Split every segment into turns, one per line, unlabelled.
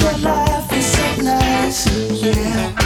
your life is so nice, yeah.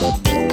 Bye.